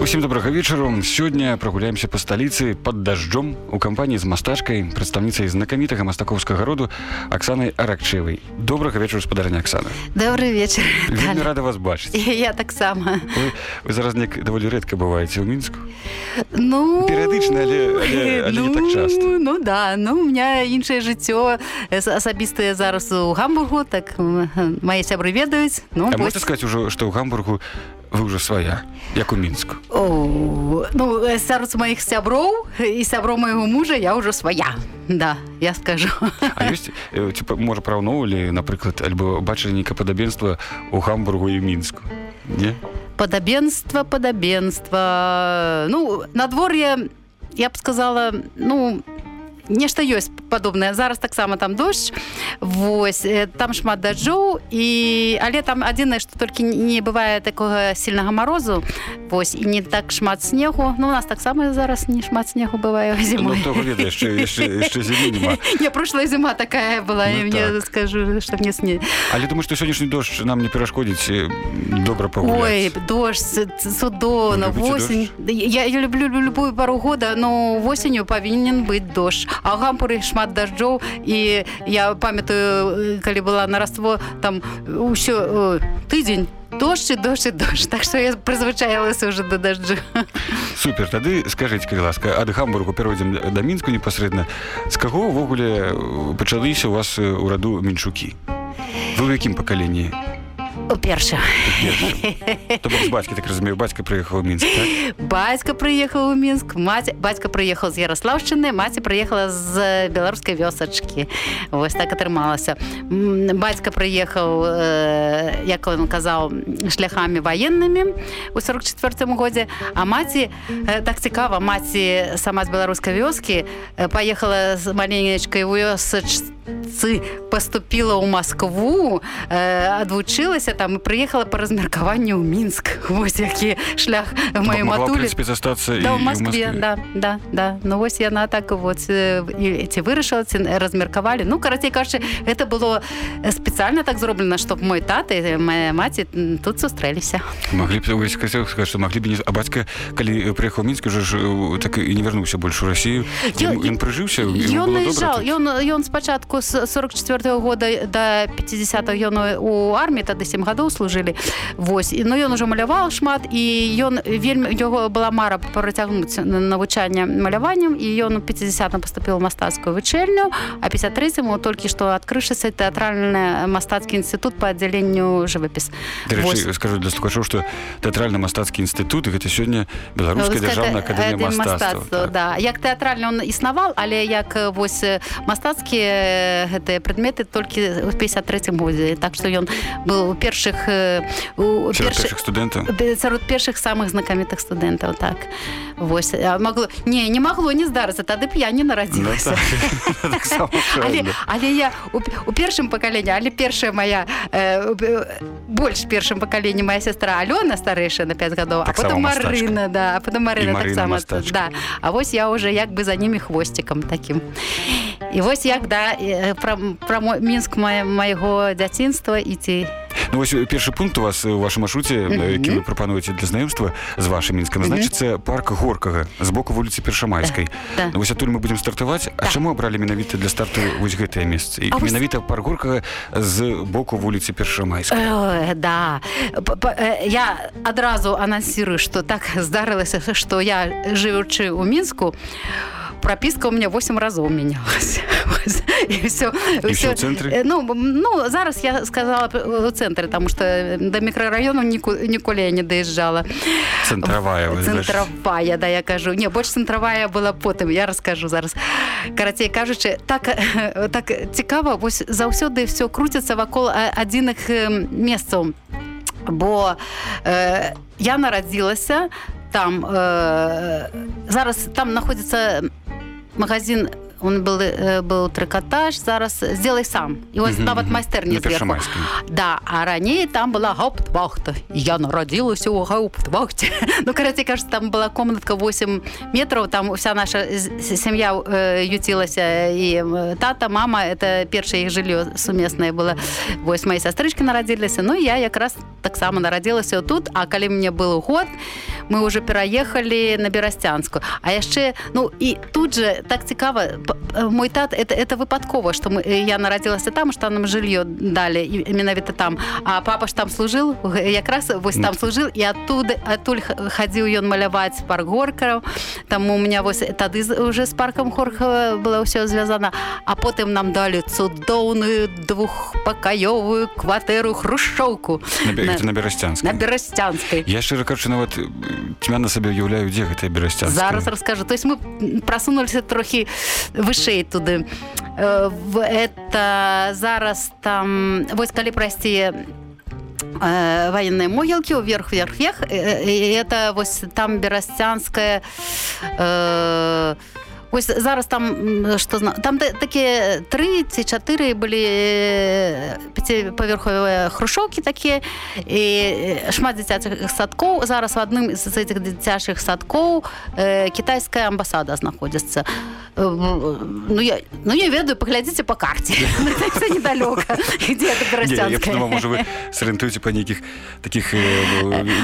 Усім добрага вечару. Сёння прагуляемся па сталіцы под дажджом у кампаніі з мастачкай прадстаўніцай знакамітага мастакоўскага роду Аксанай аракчевай добрага вечару спадарня Аксана. Добрый вечар Вельмі рада вас бачыць. Я таксама. Вы, вы зараз неяк даволі рэдка бываеце ў мінску? Ну перыядычна але, але, але ну, не так часто ну да ну у меня іншае жыццё асабістае зараз у гамбургу так мае сябры ведаюць ну можете сказать ужо што ў гамбургу вы ўжо свая як у мінску О, ну сярод маіх сяброў і сябро майго мужа я ўжо свая да я скажу. А ёсць типа можа параўноўвалі напрыклад альбо бачылі нейка падабенства у гамбургу і мінску не? Падабенства падабенства ну надвор'е я б сказала ну нешта ёсць падобнае зараз таксама там дождж Вось там шмат даджоў і але там адзінае што толькі не бывае такога сильнага морозу Вось і не так шмат снегу. Ну у нас таксама зараз не шмат снегу бывае зімой. Я прошлая зіма такая была ну, мне так. скажу што мне сне Але думаю што сённяшні дождж нам не перашкодзіць добра па дождь судона восень я, я люблю любую пару года но восенню павінен быць дождж а гампуры шмат дажджоў. І я памятаю калі была нараство там ўсё тыдзень дождь дождь дождь так что я прызвычаялася уже до дожджа супер. Тады скажите калі ласка ад гамбургу перайдзем да мінску непасрэдна. З каго увогуле пачаліся у вас у раду меншукі вы ў якім пакаленні перша бацькі так разумею бацька прыехаў мінск так? бацька прыехаў у мінск маці бацька прыехаў з ярослаўшчыны маці прыехала з беларускай вёсачкі вось так атрымалася бацька прыехаў э, як он казаў шляхамі ваеннымі у 44 годзе а маці э, так цікава маці сама з беларускай вёскі э, паехала з маленечкай вёсачцы поступила ў Москву адвучылася там і прыехала по размеркаванню ў мінск вось які шлях мае матулі застацца да, Москве да, да, да. ну вось яна так вот ці вырашыла ці размеркавалі ну карацей кажучы это было спецыяльна так зроблена чтоб мой таты моя маці тут сустрэліся могли б сказать что могли бы не а бацька калі прыехаў мінск уже ж так і не вярнуўся больш у Россию. Ён прыжыўся ён ён спачатку з 44 -го года до 50 ён у арміі тады 7 гадоў служылі Вось і ну ён уже маляваў шмат і ён вельмі яго была мара працягнуць навучанне маляваннем і ён у 50 поступил мастацкую вычэльню а 53 толькі што адкрышася тэатральны мастацкі інстытут по аддзяленню жывапіс скажу для слухачоў что тэатральна-мастацкі інстытут гэта сёння беларуская дзяржаўная академія мастацтва так. да. Як тэатральна он існаваў але як вось мастацкія гэтыя прадметы толькі ў 53 годзе. Так што ён быў у першых у першых студэнтаў? сярод першых самых знакамітых студэнтаў так. Вось магло не не магло не здарыцца тады б я не нарадзілася. Ну, так. але, але я у першым пакаленні але першая моя э, больш першым пакаленні моя сестра Алёна старэйшая на 5 гадоў а потом Марына да потом Марына таксама да. А вось я уже як бы за ними хвосцікам таким і вось як да пра, пра мінск мае майго дзяцінства ідці Ну, вось першы пункт у вас у вашем маршруце mm -hmm. які вы прапануеце для знаёмства з вашим мінскам значыцца mm -hmm. парк горкага з боку вуліцы першамайскай да, да. Ну, вось адтуль мы будем стартаваць да. А чаму абралі менавіта для старту вось гэтае месца і менавіта парк горкага з боку вуліцы першамайскай э, да П -п э, я адразу анансірую что так здарылася что я жывучы у мінску у прописка у меня 8 разоў менялась. Все э, ну ну зараз я сказала у цэнтры тому что до мікрарайону ніколі я не даезжала цэнтравая цэнтравая да я кажу. Не больш цэнтравая была потым я расскажу зараз. Карацей кажучы так так цікава вось заўсёды все круціцца вакол адзіных месцаў. Бо э, я нарадзілася там э, зараз там находится магазин он был, э, был трикотаж, зараз сделай сам. И вот нават майстэрні На Першамайскай. Да, а ранее там была гауптвахта. Я народилась у гауптвахте. ну, короче, кажется, там была комнатка 8 метров, там вся наша с- семья ютилась, э, и э, тата, мама, это первое их жилье совместное было. Вось мои сестрички народились, ну, я как раз так само народилась тут, а коли мне был год, мы уже переехали на Берастянскую. А яшчэ, ну, и тут же так э, мой тат, это, это выпадково, что мы, э, я народилась там, что нам жилье дали, и- менавіта там. А папа ж там служил, г- якраз вось там служил, и оттуда, оттуль х- хадзіў ён маляваць парк горкараў. Там у меня вось тады з- уже з парком Хорхова было ўсё звязана. А потым нам далі цудоўную двухпакаёвую кватэру хрушчоўку На, на, гэта на Берасцянскай. на Берасцянскай. Я шчыра кажучы нават э, цьмяна сабе уяўляю дзе гэтая Берасцянская. Зараз расскажу. То есть мы просунулись трохи вышэй туды. Э, в Это зараз там вось калі прайсці э, военные могилки вверх вверх вверх э, это вось там берасцянская э, Ось зараз там што зна там та- такія тры ці чатыры былі пяціпавярховыя хрушоўкі такія і э, шмат дзіцячых садкоў зараз в адным з гэтых дзіцячых садкоў э, кітайская амбасада знаходзіцца Э, ну я ну я ведаю паглядзіце по карце недалёка может, вы сориентуете по неких таких, э,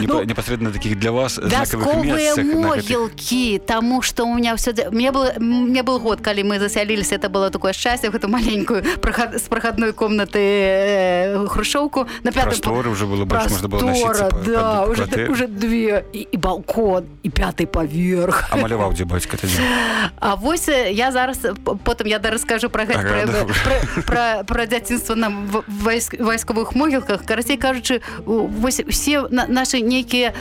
непо- Ну, непосредственно таких для вас знаковых вясковыя месцах. могілкі тому что у меня все мне был мне был год калі мы засялілись это было такое счастье в эту маленькую проход, с проходной комнаты э, хрушоўку на пятом Просторы уже было больше, можно было носиться по- да, по уже, квартире. уже две и, и балкон и пятый поверх А маляваў дзе бацька тады? А вось э, я зараз п- потым я да расскажу про гэта Ага, про, добра. про, про, про дзяцінства на в- вайск, вайсковых могілках карацей кажучы у- вось все на, наши нейкія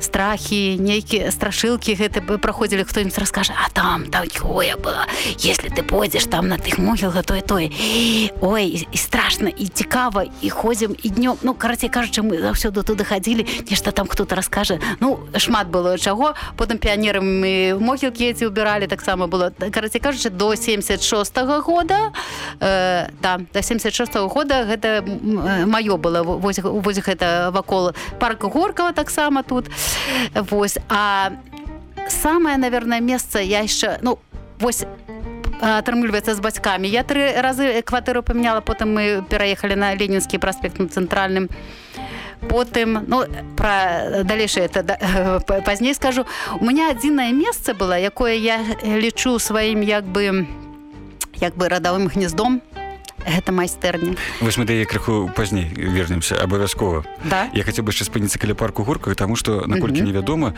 страхи нейкія страшылкі гэта б праходзілі хто-нибудь раскажа а там такое было. Если ты пойдзеш там на тых могілках то и той ой і, страшно і цікава і ходзім і днём ну карацей кажучы мы заўсёды туды хадзілі нешта там кто-то раскажа ну шмат было чаго потым піянерам мы могілкі эти убирали таксама было. Карацей кажучы до 76 -го года э, да до 76 -го года гэта маё было вось, вось гэта вакол парка горкава таксама тут вось а самое наверное месца я яшчэ ну вось атрымліваецца з бацькамі я тры разы кватэру памяняла потым мы пераехалі на ленінскі праспект на цэнтральным потым ну пра далейшае это да, пазней скажу. У меня адзінае месца было якое я лічу сваім як бы як бы радавым гнездом гэта майстэрня Вось мы да яе крыху пазней вернемся абавязкова. да Я хацеў бы яшчэ спыніцца каля парку горках, таму што наколькі Мгм. невядома,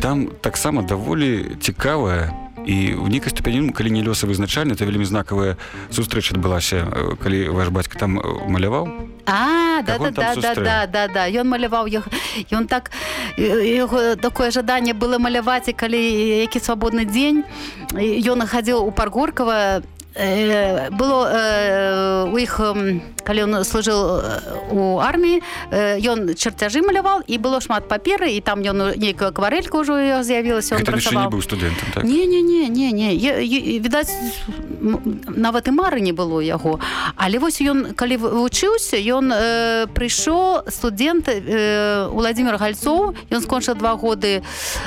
там таксама даволі цікавая і ў нейкай ступені ну, калі не лёса вызначальна, то вельмі знакавая сустрэча адбылася, э, калі ваш бацька там э, маляваў. А, да, да, да, да, да, да, да. Ён маляваў яго. Ён так э, яго такое жаданне было маляваць, і калі які свабодны дзень ён хадзіў у парк Горкава э, было э, у іх калі ён служыў э, у арміі э, ён чарцяжы маляваў і было шмат паперы і там ён нейкая акварелька ўжо з'явілася быў студэнтам, так? не не не не не відаць нават і мары не было яго але вось ён калі вучыўся ён э, прыйшоў студент э, владимир гальцоў ён скончыў два годы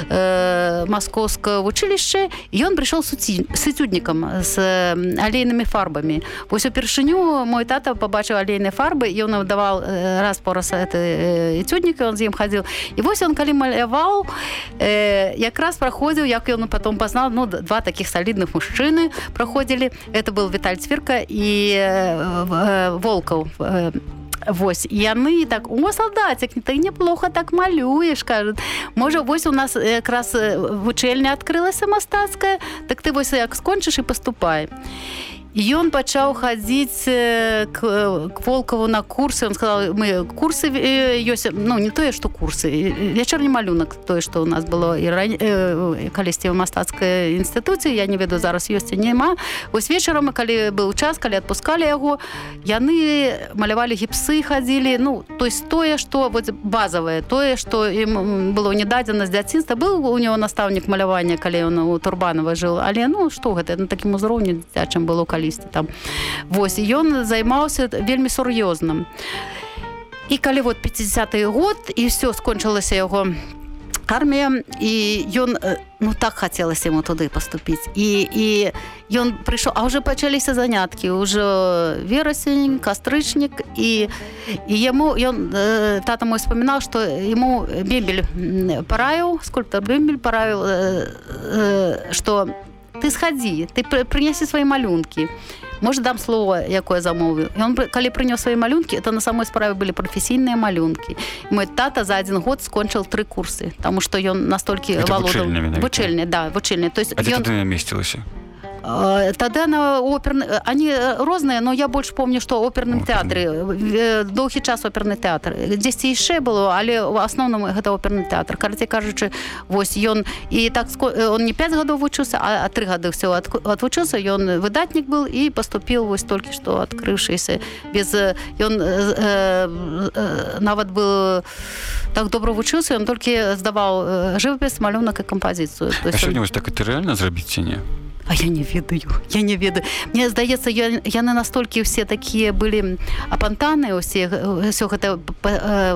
э, маскоўска вучылішча ён прыйшоў сыцюднікам з э, алейнымі фарбамі вось упершыню мой тата пабачыў алейныя фарбы ён давал э, раз пораз это эцюднік ён з ім хадзіў і вось ён калі маляваў э, якраз праходзіў як ён потом пазнал ну два таких солідных мужчыны праходзілі это был Віталь цвірка і э, э, волкаў э, Вось яны так о салдацік ты неплохо так малюеш кажут можа вось у нас якраз э, вучэльня адкрылася мастацкая так ты вось як скончыш і паступай і ён пачаў хадзіць к, к волкаву на курсы. Он сказал мы курсы ёсць ну не тое что курсы вечарні малюнак тое что у нас было і ран... калісьці в мастацкай інстытуцыі я не веду зараз ёсць няма вось вечарам калі быў час калі адпускалі яго яны малявалі гіпсы хадзілі. Ну то есть тое что вот базавае тое что ім было не дадзена з дзяцінства. Быў у него настаўнік малявання калі ён у турбанова жыл але ну что гэта на такім узроўні дзіцячым было калісьці там. Восьось ён займаўся вельмі сур'ёзным. І калі вот 50 год і все скончылася яго армія і ён ну так хацелася ему туды паступіць. І і ён прыйшоў а уже пачаліся заняткі ўжо верасень кастрычнік і і яму ён тата мой вспоминал что ему бебель параіў скульптор бемель параіў что ты схадзі ты прынесі свае малюнкі і может дам слово якое замовіў он калі прынёс свае малюнкі это на самой справе былі прафесійныя малюнкі мой тата за один год скончыў тры курсы тому что ён настолькі вучэльны да вучэльны то есть ён... месцілася тады на оперны они розныя но я больш помню что оперным тэатры доўгі час оперны тэатр дзесьці яшчэ было але у асноўным гэта оперны тэатр карце кажучы вось ён і так он не 5 гадоў вучыўся а тры гады все отвучыўся ён выдатнік был і поступіў вось толькі што адкрыўшыся без ён нават был так добра вучыўся ён толькі здаваў жывапіс малюнак і кампазіцыю он... так это реально зрабіць ці не А я не ведаю я не ведаю. Мне здаецца яны настолькі все такія былі апантаны усе все гэта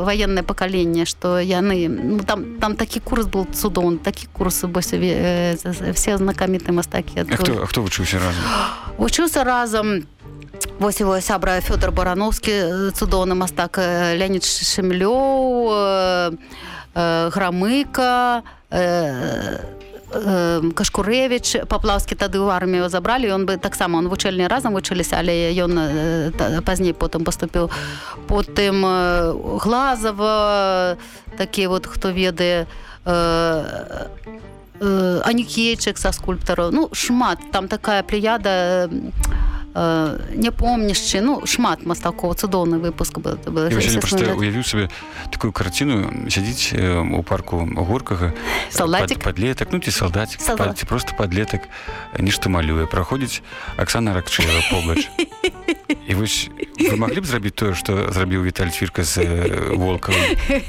военное пакаленне что яны ну, там там такі курс был цудоўны такі курсы бось все знакаміты мастакі хто, хто вучыўся разам? Вучыўся разам вось его сябра Фёдор барановскі цудоўны мастак Леонид шемлёў грамыка кашкурэвич паплаўскі тады ў армію забралі ён бы таксама он вучэльні разам вучыліся але ён пазней потым поступіў потым глазава такі вот хто ведае анікейчык са скульптараў ну шмат там такая плеяда Э, не помнішчы ну шмат мастакоў цудоўны выпуск уявіў сабе такую карціну сядзіць у парку горкага салдатик подлетак ну ці салдатик ці просто подлетак нешта малюе праходзіць Аксана ракчева побач. І вось вы маглі б зрабіць тое што зрабіў Віталь фірка з волкам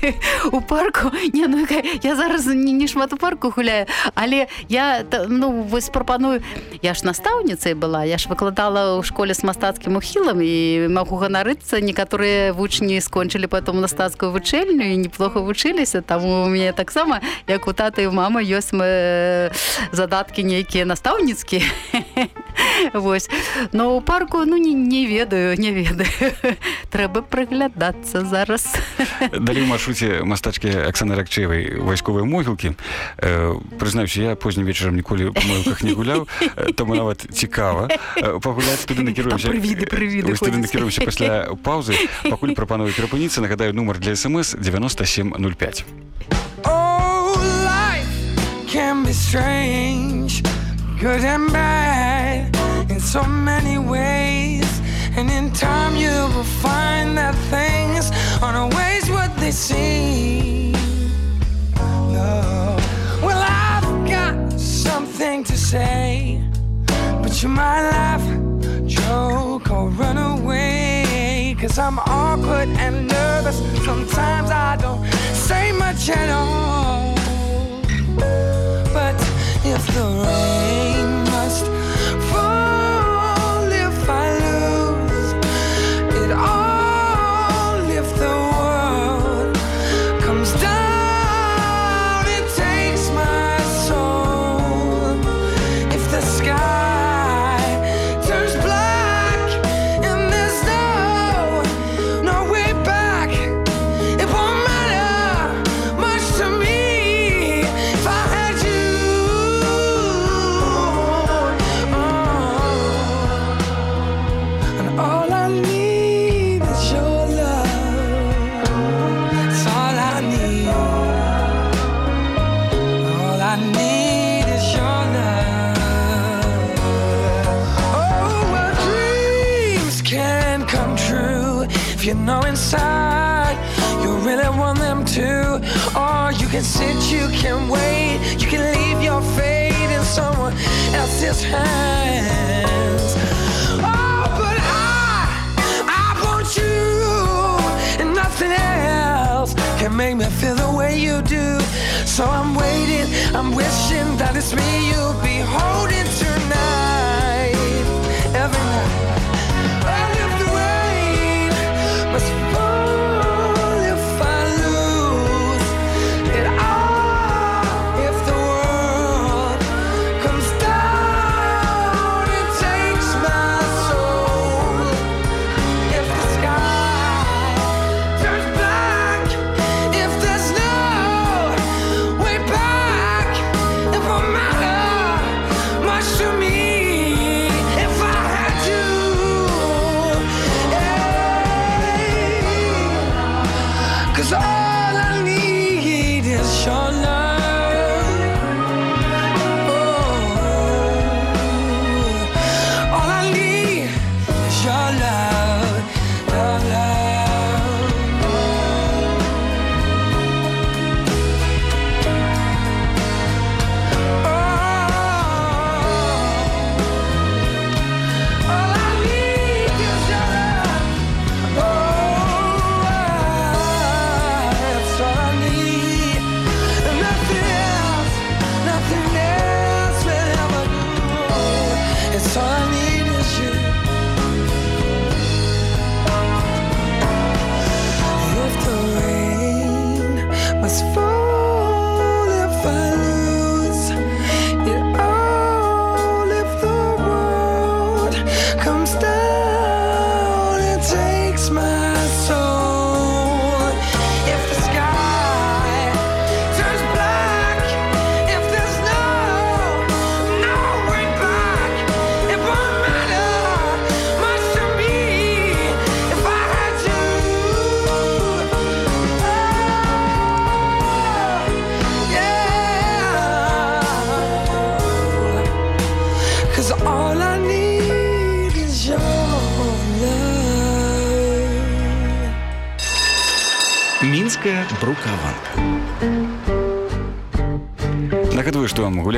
у парку? Не ну, я зараз не, не шмат у парку гуляю але я ну вось прапаную я ж настаўніцай была я ж выкладала ў школе з мастацкім ухілам і магу ганарыцца некаторыя вучні скончылі потом мастацкую вучэльню і неплохо вучыліся там у мяне таксама як у таты і мама ёсць мы задаткі нейкія настаўніцкія Вось. Но у парку ну не, не ведаю не ведаю. Трэба прыглядацца зараз. Далі маршруце мастачкі Аксаны ракчевай вайсковыя могілкі э, прызнаюся я познім вечарам ніколі могілках не гуляў таму нават цікава пагуляць туды накіруемся прывіды прывіды туды накіруемся пасля паўзы пакуль прапановую перапыніцца нагадаю нумар для смс 9705 can be strange good and bad in so many ways and in time you will find that things are always what they seem no well I've got something to say but you might laugh joke or run away. Cause I'm awkward and nervous. Sometimes I don't say much at all. But if the rain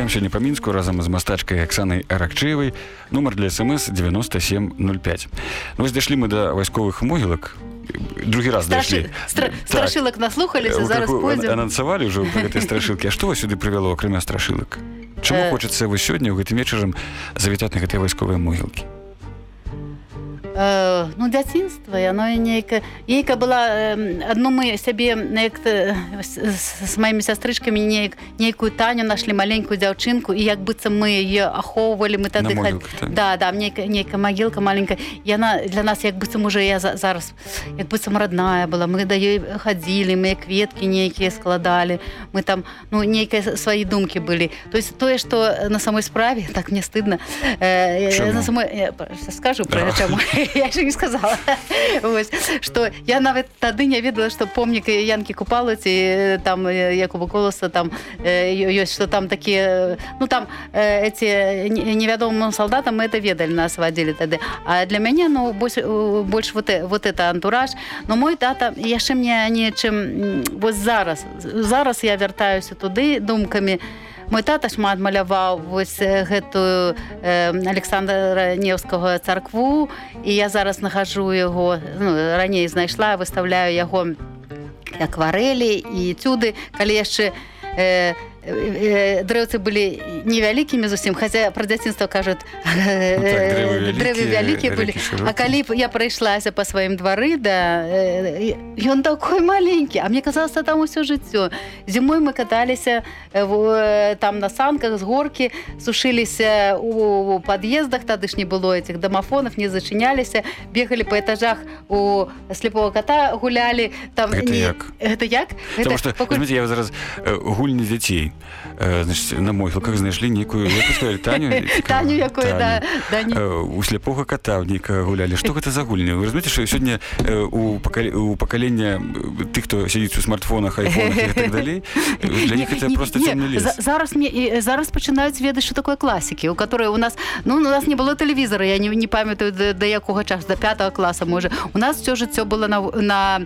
сёння па мінску разам з мастачкай Аксанай Аракчеевай нумар для смс 9705 ну, вось дайшлі мы да вайсковых могілак другі раз Страши... дайшлі. Стра... наслухаліся, зараз крыху пойдзем. анансавалі ўжо гэтай страшылкі А што вас сюды прывяло акрамя страшылак Чаму Э. хочацца вы сёння ў гэтым вечарам завітаць на гэтыя вайсковыя могілкі Э, ну дзяцінства яно нейка ейка была э, адну мы сябе як з, з маімі сястрычкамі неяк нейкую таню нашлі маленькую дзяўчынку і як быццам мы яе ахоўвалі мы тады так? да. Да нейка нейкая магілка маленькая. Яна для нас як быццам уже я за, зараз як быццам родная была. Мы да ёй хадзілі мы кветкі нейкія складалі мы там ну нейкія свае думкі былі то есть тое што на самой справе так мне стыдно. Э, Чаму? на самой я скажу про Да. чаму я же не сказала. Что я нават тады не ведала что помнік янкі купалаці там э, якубу колоса там э, ёсць что там такія ну там э, эти не- невядомым солдатам мы это ведалі нас вадзілі тады. А для мяне ну больш, э, больш вот, э- вот это антураж. Но мой тата яшчэ мне нечым вось зараз зараз я вяртаюся туды думкамі Мой тата шмат маляваў вось гэтую э, Александра Неўскага царкву і я зараз нахожу яго ну, раней знайшла выставляю яго акварэлі і цюды. Калі яшчэ э, э, дрэўцы былі невялікімі зусім хаця пра дзяцінства кажуць дрэвы дрэвы вялікія, былі. А калі б я прайшлася па сваім двары да э, ён такой маленькі А мне казалася там усё жыццё зімой мы каталіся э, в- э, там на санках з горкі сушыліся у пад'ездах тады ж не было этих дамафонов не зачыняліся бегалі па этажах у слепого кота гулялі там Гэта не- як? гэта як Потому Гэта что, пакуль- я зараз э, гульні дзяцей э, значит, на могілках знайшлі некую таню таню якую да, да, э, у сляпога ката нейка гулялі что гэта за гульня? Вы разумееце что сёння э, у пакал... у пакалення тых хто сядзіць у смартфонах так далей для них это просто зараз мне зараз пачынаюць ведаць что такое класікі у которой у нас ну у нас не было тэлевізора я не, не памятаю да якога часу до пятого класа можа у нас все жыццё было на на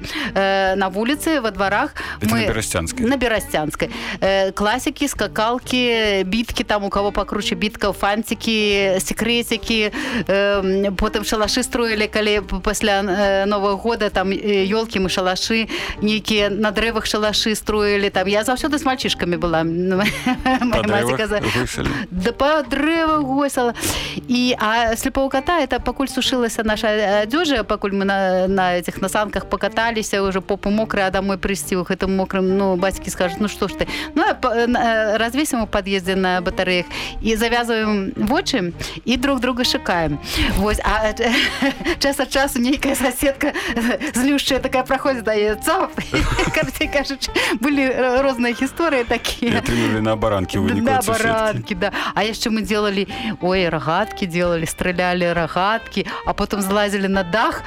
на вуліцы во дварах мы берасцянскай на берасцянскай класікі скакалки біткі там у кого пакруче бітка фантики секретики потым шалашы строілі калі пасля нового года там елки мы шалашы нейкія на дрэвах шалашы строілі там. Я заўсёды с мальчишками была. Да по дрэва госала і а слепого кота это пакуль сушылася наша адзёжа пакуль мы на на этих насанках покаталіся уже попу мокрый а домой прыйсці у гэтым мокрым ну бацькі скажут ну что ж ты? Ну развесім у пад'езде на батареях і завязываем вочы і друг друга шукаем Вось а час ад часу нейкая соседка злющая такая проходит дае цоп кажуч былі розныя гісторыі такія на баранкі баранкі да. А яшчэ мы делали ой рогатки делали стреляли рогатки а потом злазілі на дах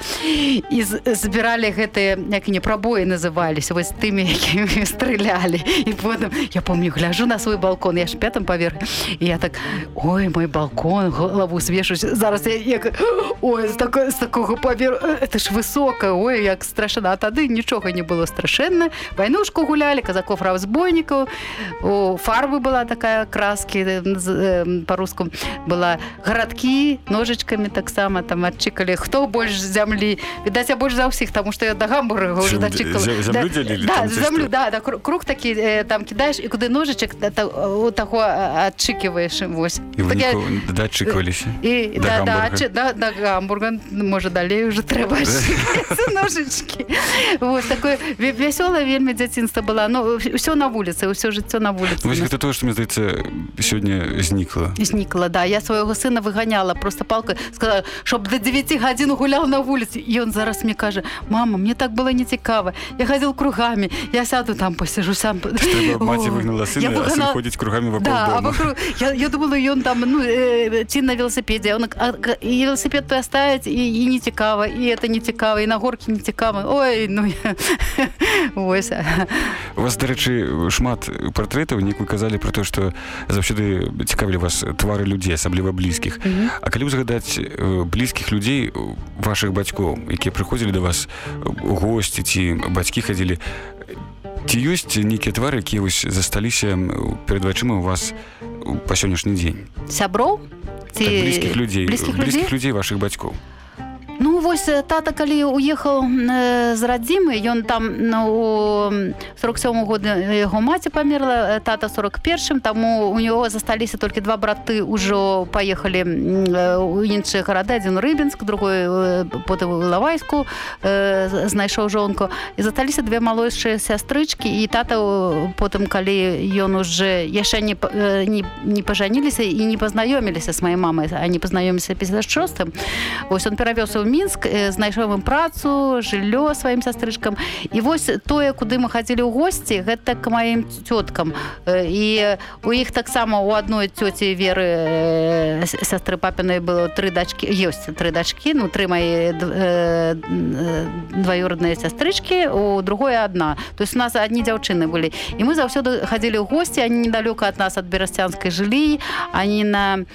і забіралі гэтыя як не прабоі назывались. Вось тымі якімі стрелялі і потым я помню гляжу на свой балкон. Я ж пятым паверх і я так ой мой балкон голову свешусь зараз я як ой з такой з такого павер это ж высока ой як страшна тады нічога не было страшэнна вайнушку гулялі казаков разбойнікаў у фарбы была такая краски по-руску была. Гарадкі ножычкамі таксама там адчыкалі хто больш зямлі відаць я больш за ўсіх тому что я да гамбурга уже дачыкала зямлю да да круг такі там кідаеш і куды ножычак у таго адчыківаеш вось дачыкваліся і да гамбурга? можа далей уже трэба ножычки вот такое вясёлае вельмі дзяцінства была ну ўсё на вуліцы ўсё жыццё на вуліцы гэта тое што мне здаецца сёння знікла знікла да. Я свайго сына выганяла просто палка сказала чтоб до 9 гадзін гулял на вуліцы і ён зараз мне кажа мама мне так было нецікава я хадзіл кругами я сяду там посижу сам ходзіць кругами да, вокруг... я, я думала ён там ну э, ці на велосипеде. Он і велосипед паставіць і, і не цікава і это не цікава і на горкі не цікава ой ну я... ось у вас дарэчы шмат партрэтаў некую казалі про то что заўсёды цікавілі вас твары людзей асабліва блізкіх. Mm -hmm. А калі узгадаць блізкіх людзей ваших бацькоў якія прыходзілі до вас у госці ці бацькі хадзілі ці ёсць нейкія твары якія вось засталіся перад вачыма у вас па сённяшні дзень? Сяброў? Ці так, блізкіх людзей блізкіх людзей, людзей ваших бацькоў Ну вось тата калі уехаў з радзімы ён там ну, 47 год яго маці памерла тата 41 таму у него засталіся толькі два браты ўжо паехалі у іншыя гарады адзін рыбінск другой потым лавайску знайшоў жонку. І засталіся две малойшыя сястрычкі і тата потым калі ён уже яшчэ не не, не пажаніліся і не пазнаёміліся з маёй мамай а не пазнаёміся 56 ось он перавёз у ў мінск знайшоў ім працу жыллё сваім сястрычкам. І вось тое куды мы хадзілі ў госці гэта к маім цёткам. І у іх таксама у адной цёці веры сястры папінай было тры дачки ёсць тры дачкі ну тры мае дваюродныя сястрычкі у другое одна то есть у нас адні дзяўчыны былі. І мы заўсёды хадзілі ў госці они недалёка ад нас ад берасцянскай жылі они на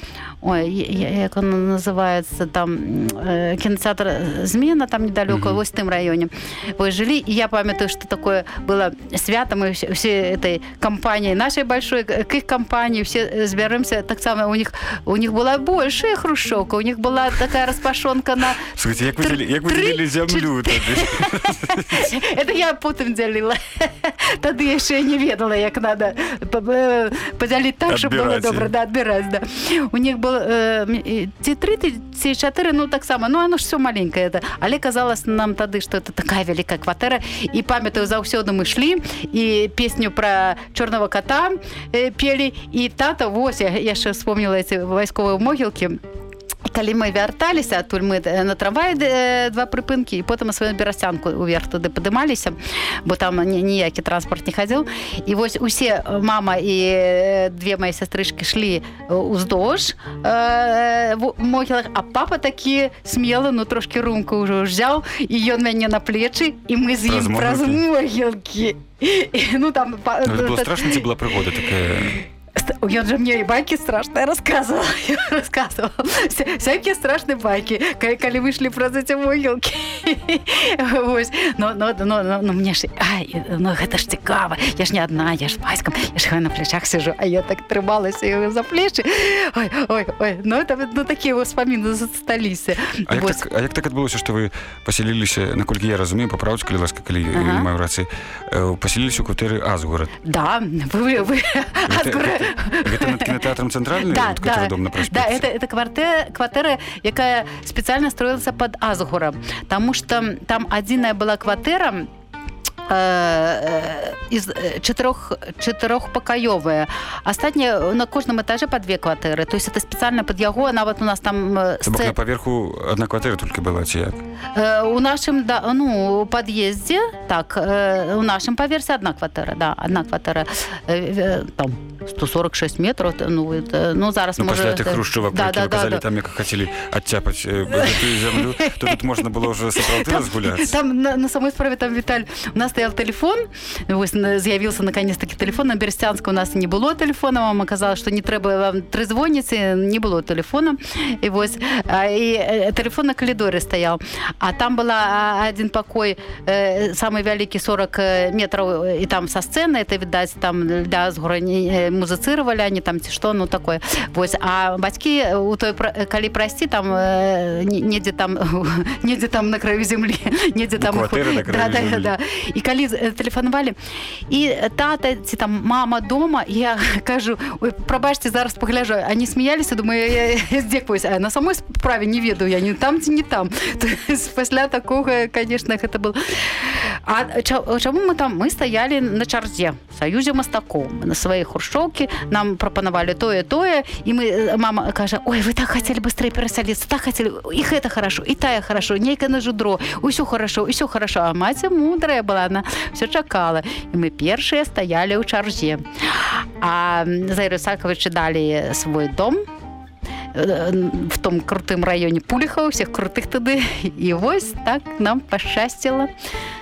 ой як он называется там э, кинотеатр змена там недалеко вось тым районе. Вы жылі і я памятаю что такое было свята мы все, все этой компании нашей большой к их компании все збярымся таксама у них у них была большая хрущевка у них была такая распашонка на землю это я потым дзяліла тады яшчэ не ведала як надо падзяліць так чтобы было добра да адбіраць да. У них было было ці тры ці чатыры ну таксама ну оно ж все маленькое это. Але казалось нам тады что это такая вялікая кватэра і памятаю заўсёды мы шлі і песню про чорного кота пелі і тата вось я яшчэ вспомнила эти вайсковыя могілкі калі мы вярталіся адтуль мы э, на трамвай э, два прыпынкі і потым сваю берасцянку уверх туды падымаліся бо там ніякі транспорт не хадзіў. І вось усе мама і две мои сястрычкі шлі уздоўж э, могілах а папа такі смелы ну трошки румку ўжо взяў і ён мяне на плечы і мы з ім праз могілкі? ну там ну, страшна ці была прыгода такая Он же мне и байки страшные рассказывал. рассказывал. Всякие страшные байки, когда вышли про эти могилки. но, но, но, но, но мне ж, ай, ну это ж цікаво. Я ж не одна, я ж я ж на плечах сижу, а я так трималась за плечи. Ой, ой, ой, ну ну, такие воспомины застались. А як, так, а як так адбылося, што вы паселіліся, наколькі я разумею, паправце, калі ласка, калі ага. маю рацыі, паселіліся ў кватэры Азгород. Да, вы, вы, Азгород, Гэта над кінотеатрам цэнтральны да, да, дом на да, это, это квартэра, кватэра, якая спецыяльна строілася пад Азгурам, Таму што там адзіная была кватэра, из чатырох чатырохпакаёвыя астатнія на кожным этаже по две кватэры то есть это спецыяльна под яго нават у нас там сцэ... паверху одна кватэра только была ці як у нашым да ну пад'ездзе так у нашым паверсе одна кватэра да одна кватэра там 146 метров ну это, ну зараз ну, можа это... хрушчова да, да, да, да. там як хацелі адцяпаць землю тут можна было уже разгуляць там на, на самой справе там Віталь у нас стоял телефон вось з'явился наконец-таки телефон на берсцянска у нас не было телефона вам оказалось что не трэба вам трызвоніцы не было телефона. І вось і телефон на калідоры стаяў а там была один пакой э, самый вялікі 40 метров і там со сцены это відаць там для згорані музыцировали они там ці что ну такое. Вось а бацькі у той калі прайсці там недзе там недзе там на краю землі недзе там да, да, да. і калі тэлефанавалі і тата ці там мама дома я кажу прабачце зараз пагляжу они смяяліся думаю здзекваюсь а на самой справе не ведаю я не там ці не там. Пасля такога конечно гэта был. А чаму мы там мы стаялі на чарзе саюзе мастаком на свае хрушчоўкі нам прапанавалі тое тое і мы э, мама кажа ой вы так хотели быстрее перасаліцца так хотели іх это хорошо і тая хорошо нейкая на жудро усё хорошо усё хорошо а маці мудрая была на все чакала і мы першыя стаялі ў чарзе а заірусакавычы далі свой дом э, в том крутым раёне пуліха усіх крутых тады і вось так нам пашчасціла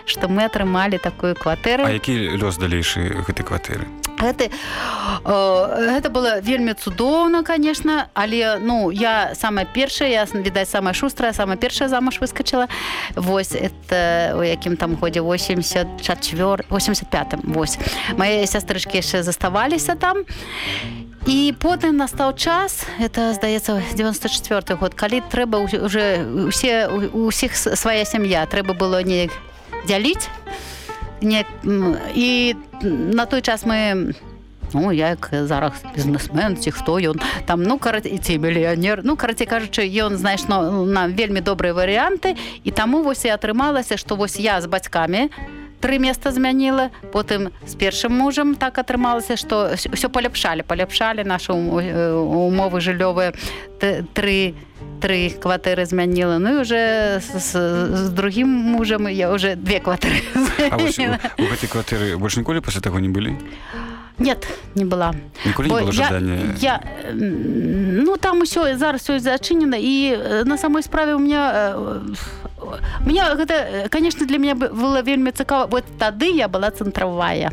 што мы атрымалі такую кватэру які лёс далейшы гэтай кватэры гэты гэта было вельмі цудоўна конечно але ну я самая першая я відаць самая шустрая самая першая замуж выскочыла восьось это у якім там годзе 84 85 вось. Мои сястрычки яшчэ заставаліся там. І потым настаў час это здаецца 94 год калі трэба уже усе усіх свая сям'я трэба было неяк дзяліць не і на той час мы ну як зараз бізнесмен ці хто ён там ну кара ці мільянер ну караці кажучы ён знаеш ну, нам вельмі добрыя варыянты і таму вось і атрымалася што вось я з бацькамі тры места змяніла. Потым з першым мужам так атрымалася што ўсё паляпшалі паляпшалі нашу умовы жыллёвыя. Тры тры кватэры змяніла. Ну і уже з, з, з другім мужам я уже две кватэры у гэтай кватэры больш ніколі пасля таго не былі нет не была. Я, я ну там усё зараз все зачынена і на самой справе у меня мне гэта конечно для меня было вельмі цікава вот тады я была цэнтравая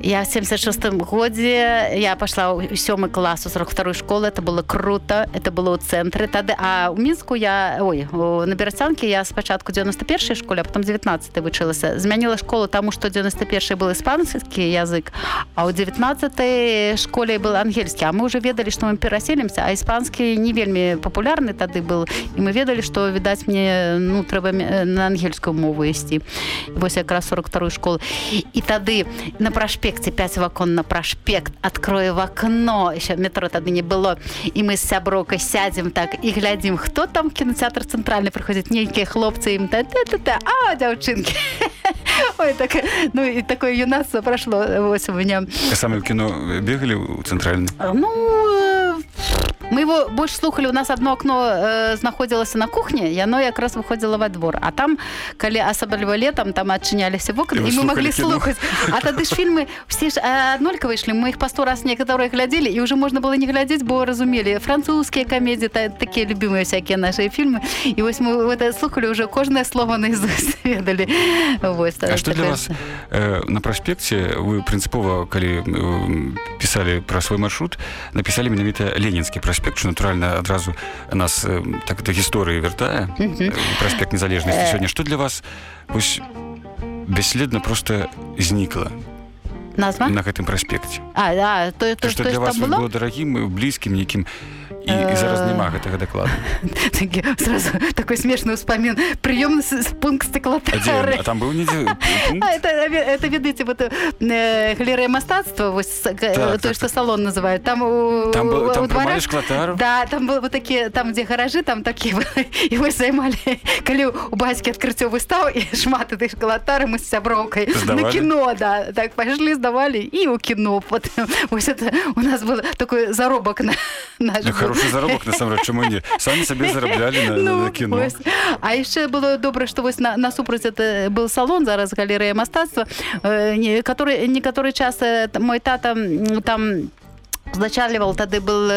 я в 76 годзе я пошла ў сёмы класу 42 школы это было круто это было ў цэнтры тады а у мінску я ой на берасцянке я спачатку 91 школе потом 19 вучылася змяніла школу тому что 91 был іспанскі язык а ў 19 школе был ангельскі а мы уже ведалі что мы пераселімся а іспанскі не вельмі папулярны тады был. І мы ведалі что відаць мне ну трэба на ангельскую мову ісці вось якраз 42 школу. І тады на прашпекце 5 вакон на прашпект открою в окно. Еще метро тады не было. І мы з сяброкай сядзем так і глядзім хто там кінотэатр цэнтральны прыходзіць нейкія хлопцы ім та та та та а дзяўчынкі Ой, так, ну і такое юнацтва прашло вось у меня самое кіно бегалі ў цэнтральны ну мы его больше слухали у нас одно окно э, знаходзілася на кухне яно якраз выходзіла во двор. А там калі асабліва летом там адчыняліся вокны і мы могли слухаць а тады ж фільмы все ж аднолькава ішлі мы их па сто раз некаторые глядзелі і уже можна было не глядзець бо разумелі французскія камедзі та, такія любімыя всякие наши фільмы і вось мы это слухали уже кожнае слово наизусть ведалі а что для вас э, на праспекце вы прынцыпова калі э, писали про свой маршрут написали менавіта ленінскі праспект натуральна адразу нас э, так да гісторыі вяртае э, праспект незалежнасці сёння что для вас вось бесследна просто знікла назва? на гэтым праспекце а, а, то, то, что для вас было? дарагім блізкім нейкім і, зараз няма гэтага дакладу такі, сразу такой смешны ўспамін. Прыёмны пункт стеклатары там быў это, ведаеце вот э, галерэя мастацтва вось так, то так, что так. салон называют. Там да там был вот такі там дзе гаражы там такі і вось займалі калі у бацькі адкрыццё выстаў і шмат этой шкалатары мы з сяброўкай на кіно да. Так пайшлі здавалі і ў кіно потым вось это у нас был такой заробак на наш хороший заробак насамрэч чаму не самі сабе зараблялі на, ну, на кіно вось. а яшчэ было добра што вось на насупраць это был салон зараз галерэя мастацтва э, который некаторы час э, мой тата там узначальваў тады был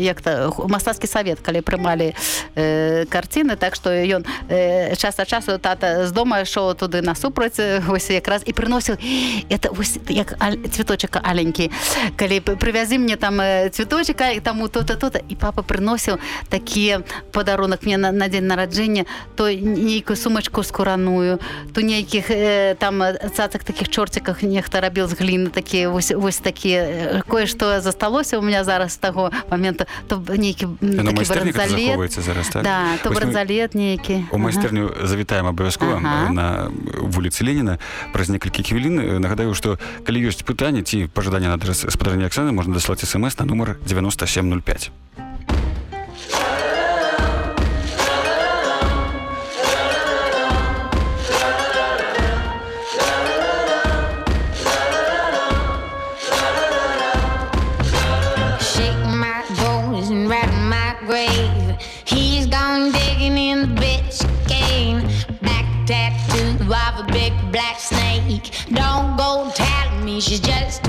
як-то мастацкі савет калі прымалі э, карціны так што ён э, час ад часу тата з дома ішоў туды насупраць вось якраз і прыносіў это вось як цветочак аленькі калі прывязі мне там цветочка і таму то-то то-то. І папа прыносіў такі падарунак мне на, на дзень нараджэння то нейкую сумачку скураную то нейкіх э, там цацак такіх чорціках нехта рабіў з гліны такія вось вось такія кое-што застав засталося у меня зараз таго момента то нейкі зараз так? да, то бранзалет нейкі у майстэрню ага. завітаем абавязкова ага. на вуліцы Леніна праз некалькі хвілін нагадаю што калі ёсць пытанне ці пажаданне на адрес спадарні Аксаны можна даслаць смс на нумар 9705 she's just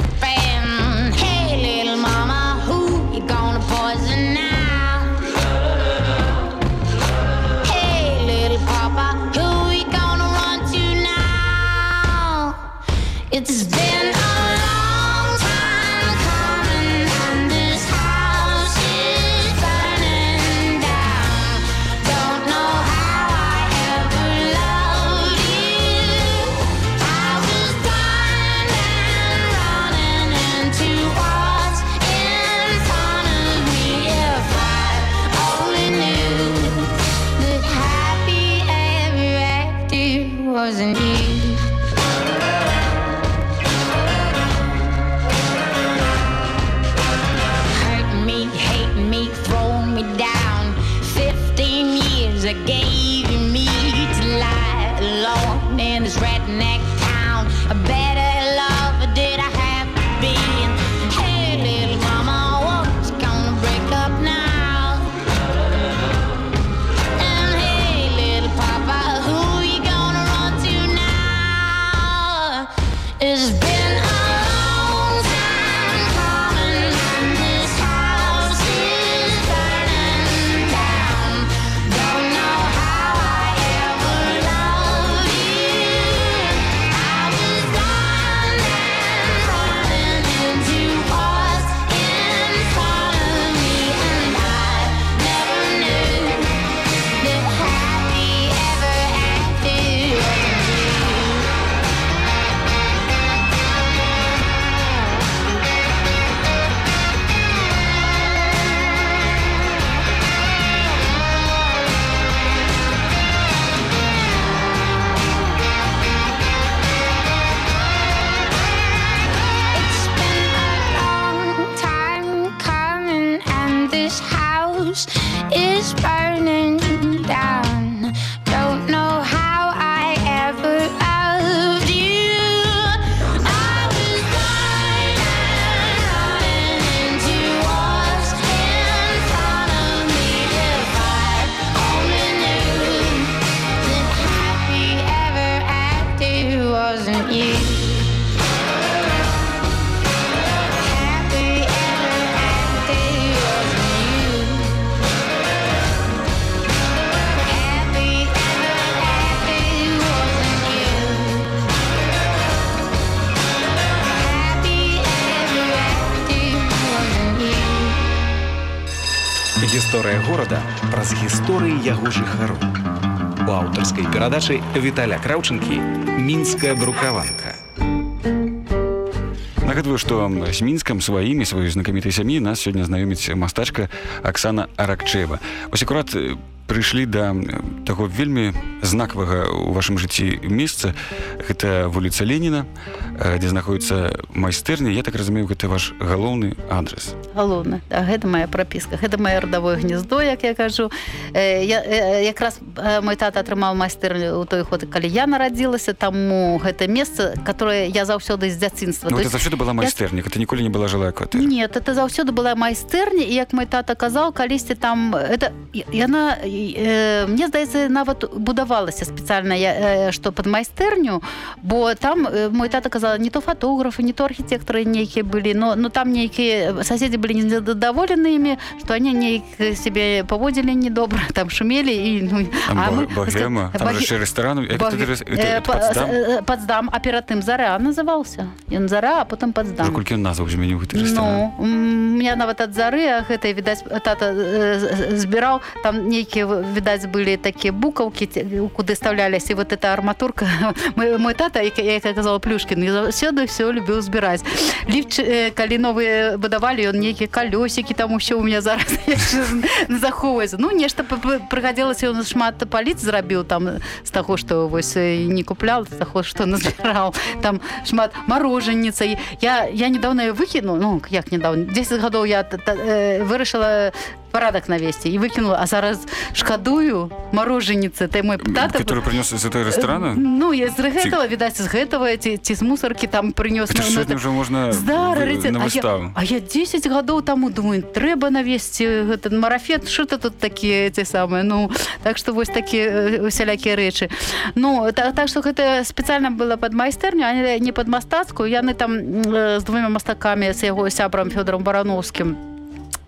перадачы Віталя Краўчынкі мінская брукаванка. Нагадваю, што з мінскам сваімі сваёй знакамітай сям'і нас сёння знаёміць мастачка Аксана Аракчева. Вось акурат прыйшлі да таго вельмі знакавага ў вашым жыцці месца. Гэта вуліца Леніна дзе знаходіцца майстэрня. Я так разумею гэта ваш галоўны адрес галоўны да, гэта моя прапіска гэта маё радавое гнездо як я кажу. Э, я, э, якраз э, мой тата атрымаў майстэрню у той ход калі я нарадзілася таму гэта месца которое я заўсёды з дзяцінства. Ну, заўсёды была майстэрня я... ты ніколі не была жылая кватэр нет это заўсёды была майстэрня і як мой тата казаў калісьці там это яна э, мне здаецца нават будавалася спецыяльна што под майстэрню бо там э, мой тата казала не то фотографы не то архітэктары нейкія былі но но там нейкія соседзі былі незадаволенымі што они неяк себе паводзілі недобра там шумелі і ну, рэсторану паддам а перад тым заря называўся ён зара а потым паддам колькі назваў зменю ну, меня нават ад зары гэтай відаць тата збіраў там нейкія відаць былі такія букаўкі куды ставляліся вот эта арматурка. Мой, мой тата я казала плюшкін сёды все любіў збіраць ліфт калі новыя будавалі ён нейкія калёсікі там усё у меня зараз захоўваецца ну нешта прыгадзілася ён шмат паліц зрабіў там з таго што вось не куплял таго што назбіраў там шмат марожаніцай я я недавно выкіну ну як недавно 10 гадоў я вырашыла парадак навесці і выкінула а зараз шкадую марожаніцы ты мой тата который прынёс из этой ресторана? Ну я з гэтага відаць з гэтага ці, ці з мусоркі там прынёс уже можна а я 10 гадоў таму думаю трэба навесці гэты марафет что ты тут такія ці самыя ну так что вось такі усялякія рэчы ну так так что гэта спецыяльна было под майстэрню а не под мастацкую яны там з двумя мастакамі з яго сябрам фёдором барановскім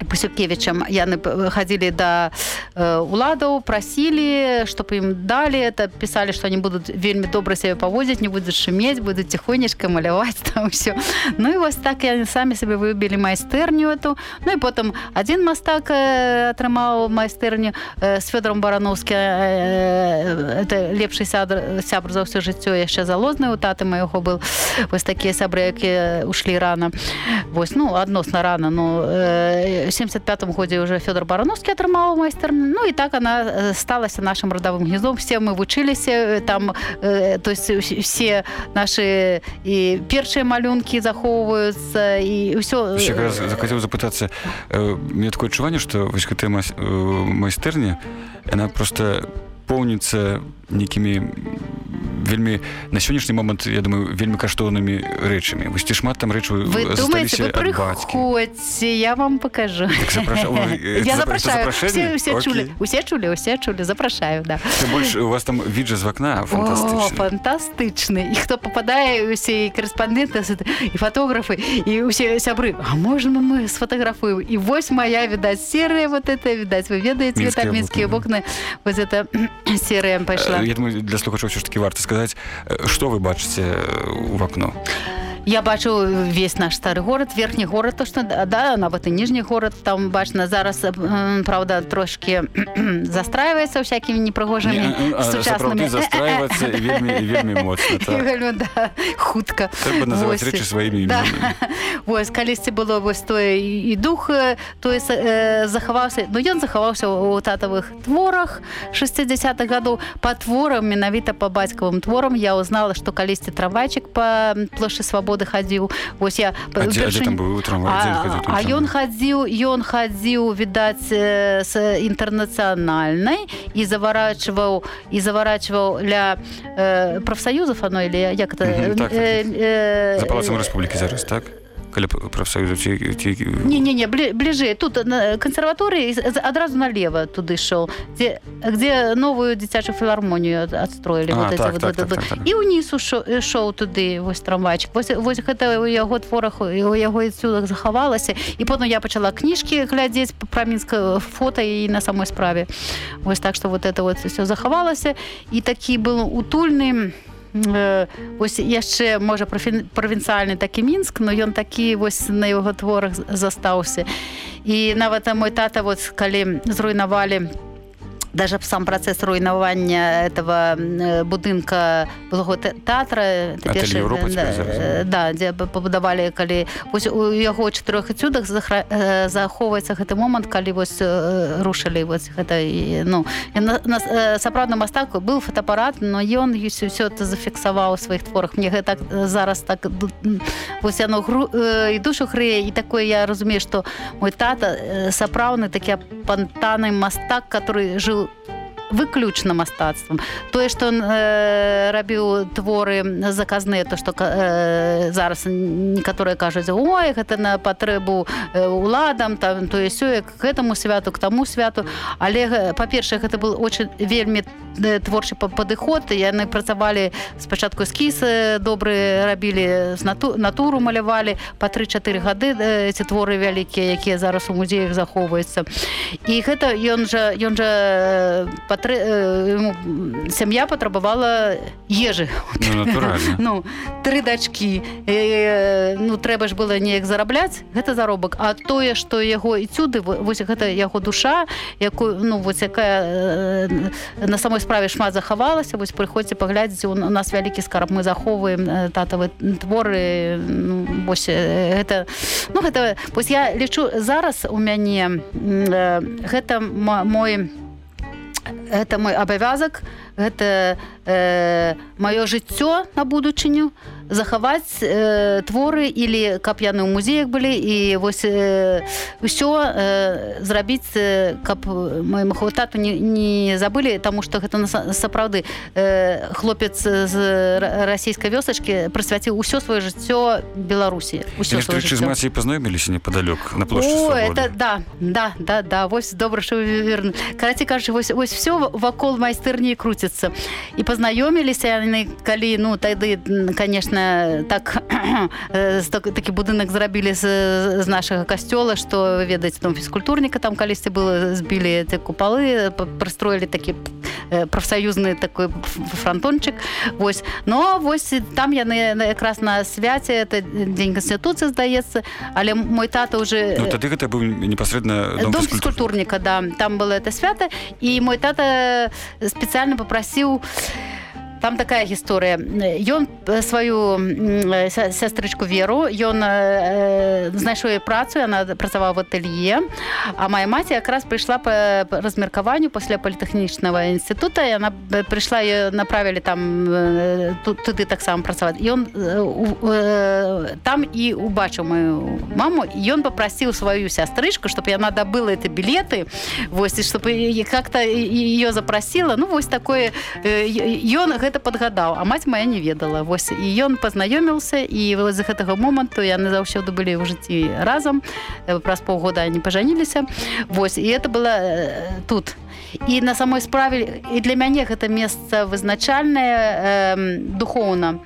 там пасюкевичам яны хадзілі да э, уладаў прасілі чтоб ім далі это пісалі што они будуць вельмі добра сябе павозіць не будуць шумець будуць ціхонечка маляваць там все ну і вось так яны самі сабе выбілі майстэрню эту. Ну і потым один мастак э, атрымаў майстэрню э, с федором барановскі э, это лепшы сябр сябр за ўсё жыццё яшчэ залозны у таты майго был. Вось такія сябры якія ушлі рано. Вось ну адносна рано но э, 75 годзе уже Федор барановскі атрымаў майстер Ну і так она сталася нашим родовым гнездом. Все мы вучыліся там то есть все наши і першыя малюнкі захоўваюцца і ўсё захотел запытацца мне такое адчуванне что вось гэты майстэрня она просто поўніцца нейкімі вельмі на сённяшні момант я думаю вельмі каштоўнымі рэчамі. Вось ці шмат там рэчу прыходзьце я вам покажу. Усе чулі усе чулі запрашаю. да. Больш у вас там віджа з вакна фантастычны і хто попадае усе корэспандэнты і фотографы і усе сябры. А можна мы сфотаграфуем і вось моя відаць серыя вот это відаць вы ведаеце там мінскія вокны вось это серыя пайшла я думаю для слухачоў все ж таки варта сказаць што вы бачыце у вакно я бачу весь наш стары город верхні город то что да нават і ніжні город там бачна. Зараз правда трошки застраивается всякими непрыгожымі хутка. Сваімі вось калісьці было вось тое і дух то захаваўся но ён захаваўся у татавых творах 60-х гадоў по творам менавіта по бацькавым творам я узнала что калісьці трамвайчык по плошчы свабоды годы хадзіў вось я а ён хадзіў ён хадзіў відаць з інтэрнацыянальнай і заварачваў і заварачваў для э, прафсаюзов оно или як это так, э, э, э, Республікі зараз так каля прафсаюзу ці, ці... не не не бліжэй тут на кансерваторыі адразу налево туды ішоў дзе где новую дзіцячую філармонію адстроілі вот так, вот, так, так, так, так. і ўніз ішоў туды вось трамвайчик. Вось, вось гэта у яго творах у яго цюдах захавалася і потым я пачала кніжкі глядзець пра мінска фото і на самой справе. Вось так что вот это вот все захавалася і такі был утульны э, вось яшчэ можа правінцыяльны такі мінск но ён такі вось на яго творах застаўся. І нават мой тата вот калі зруйнавалі даже сам процесс руйнавання этого э, будынка былого те- тэатра это Ателье першы, да, э, да дзе б- пабудавалі калі вось у яго чатырох эцюдах захра- э, захоўваецца гэты момант калі вось рушылі вось гэта ну і на, на э, сапраўдны мастак быў фотоапарат но ён ўсё это зафіксаваў у сваіх творах. Мне гэта зараз так вось яно гру, і душу хрые і такое я разумею што мой тата сапраўдны такі пантаны мастак который you. Выключна мастацтвам тое што ён э, рабіў творы заказныя то што э, зараз некаторыя кажуць ой гэта на патрэбу э, уладам там тое сёе к гэтаму святу к таму святу але га- па-першае гэта был очень вельмі э, творчы па- падыход яны працавалі спачатку эскісы добрыя рабілі з нату натуру малявалі па 3-4 гады э, ці творы вялікія якія зараз у музеях захоўваюцца і гэта ён жа ён жа э, патрэ... ему м, сям'я патрабавала ежы Ну, натуральна. ну тры дачкі э, ну трэба ж было неяк зарабляць гэта заробак а тое што яго эцюды во- вось гэта яго душа якую ну вось якая э, на самой справе шмат захавалася вось прыходзьце паглядзеце у нас вялікі скарб. Мы захоўваем э, татавы творы ну, вось э, гэта ну гэта вось я лічу зараз у мяне м, э, гэта ма- мой это мой абавязак гэта э, маё жыццё на будучыню захаваць э, творы или каб яны ў музеях былі і вось э, ўсё э, зрабіць э, каб моему хватату не, не забылі тому что гэта сапраўды э, хлопец з ра- расійскай вёсачкі прысвяціў усё сваё жыццё беларусі ўсё з маці пазнаёміліся непадалёк на Свабоды. это да, да, да, да. Вось добра, що верно. Караці кажучи, вось, вось все вакол майстэрні круціцца. І пазнаёміліся яны, калі, ну, тады, м, конечно, так, э, так- такі будынак зрабілі з, з нашага касцёла, што, ведаеце, там фізкультурніка там калісьці было, збілі ці купалы, прыстроілі такі э, прафсаюзны такой ф- франтончык. Вось. Но вось там яны якраз на свяце, это Дзень Конституцыі, здаецца, але мой тата уже... Ну, тады гэта быў непасрэдна Дом, дом, физкультурника, да. Там было это свято. И мой тата специально попросил там такая гісторыя ён э, сваю э, ся- сястрычку веру ён э, знайшоў яе працу яна працавала в ателье. А моя маці якраз прыйшла по размеркаванню пасля політэхнічнага інстытута яна прыйшла ее направілі там э, тут туды таксама працаваць ён э, э, там і убачыў мою маму і ён попросіў сваю сястрычку чтобы яна добыла это билеты вось і чтобы как-то ее запросила. Ну вось такое э, ён гэта подгадаў а мать моя не ведала. Вось і ён пазнаёміўся і вось з гэтага моманту яны заўсёды былі ў жыцці разам. Э, праз полгода они пожаніліся вось і это было э, тут. І на самой справе і для мяне гэта месца вызначальнае э, духоўна.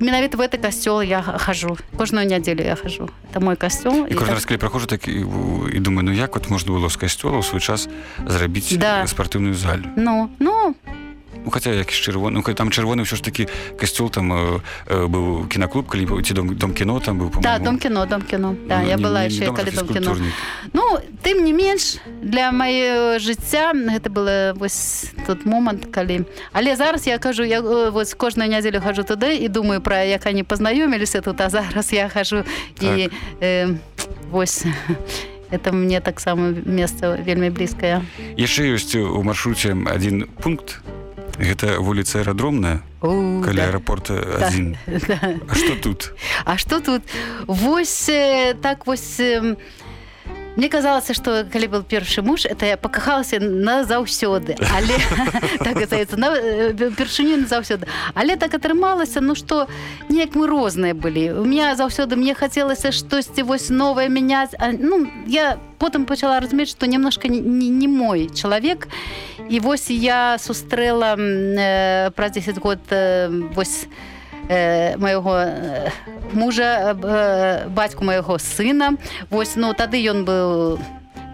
Менавіта в это касцёл я хожу. Кожную нядзелю я хожу. Это мой касцёл. І кожны раз калі праходжу так і, і думаю ну як от можна было з касцёла ў свой час зрабіць Да. спартыўную залю? Ну ну Ну, хаця як чырвоны ну, там чырвоны ўсё ж такі касцёл там э, э, быў кінаклуб калі ці дом, дом кіно там быў да дом кіно дом кіно да, Ну, я не- была яшчэ калі дом кіно. Ну тым не менш для маё жыцця гэта было вось тут момант калі але зараз я кажу я э, вось кожную нядзелю хожу туды і думаю пра як они пазнаёміліся тут а зараз я хожу і э, вось это мне таксама месца вельмі блізкае яшчэ ёсць у маршруце один пункт гэта вуліца аэрадромная каля да. аэрапорта Да. один Да. А што тут А што тут вось э, так вось Мне казалася, што калі был першы муж, это я пакахалася назаўсёды. Але так здаецца на першыню назаўсёды. Але так атрымалася, ну што неяк мы розныя былі. У меня заўсёды мне хацелася штосьці вось новае мяняць. А, ну я потым пачала разумець, што немножко не, не, не мой чалавек. І вось я сустрэла э, праз 10 год э, вось э, майго мужа бацьку майго сына вось ну тады ён быў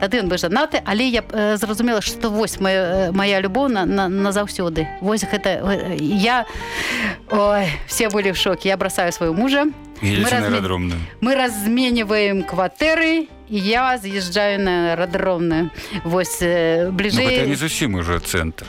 тады ён бы жанаты але я зразумела что вось моя моя любоў на, на, на заўсёды вось гэта я Ой, все былі в шоке я бросаю сваю мужа. Размен- аэродромную. мы размениваем кватэры я з'язджаю на аэродромную вось Ну, бліжэй гэта не зусім уже цэнтр.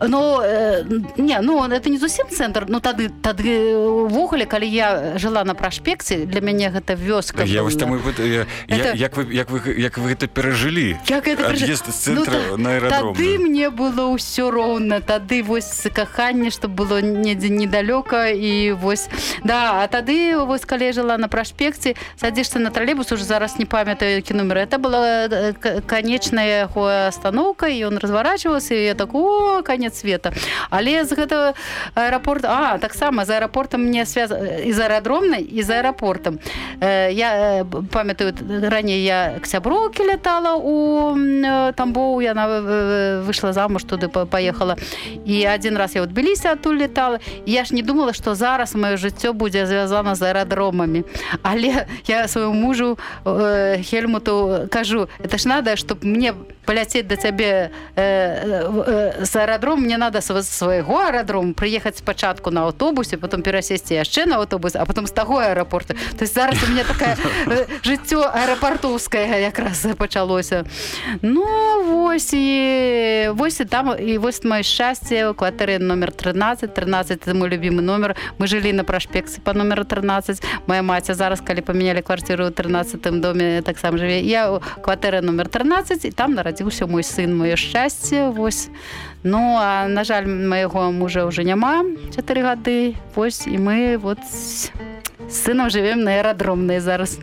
Ну э, не ну это не зусім цэнтр ну тады тады увогуле калі я жыла на праспекце для мяне гэта вёска Я вось пыта- я- Это- як вы як вы як вы гэта перажылі? Як ад'езд з цэнтра та- на Тады аэродромную мне было ўсё роўна. Тады вось каханне што было недзе недалёка і вось да а тады вось калі я жыла на праспекце садзішся на тралейбус уже зараз не памятаю які нумер это была э, канечная яго остановка і ён разворачиваўся і я так о конец света. Але з гэтага аэрапорт а таксама з аэрапортам мне связ з аэрадромнай і з аэрапортам Э, я э, памятаю раней я к сяброўкі лятала у э, тамбоў яна э, выйшла замуж туды па- паехала і один раз я вот тбіліся адтуль летала. І я ж не думала что зараз маё жыццё будзе звязана з аэрадромамі але я свайму мужу э, хельмуту кажу это ж надо чтоб мне поляцець да цябе э, э, з аэрадром мне надо сва- свайго аэрадрому прыехаць спачатку на аўтобусе потом перасесці яшчэ на аўтобус а потом з таго аэрапорта то есть зараз у меня такая э, жыццё аэрапартоўскае якраз пачалося ну вось і вось і там і вось маё шчасце у кватэры номер 13 13 это мой любимый номер. Мы жылі на праспекце по номеру 13 моя маці зараз калі памянялі квартиру ў 13 доме таксама жыве я у кватэры номер 13 і там нарадзіўся мой сын. Маё шчасце вось ну а на жаль майго мужа уже няма 4 гады вось і мы вот з сынам живвем на аэрадромнай зараз.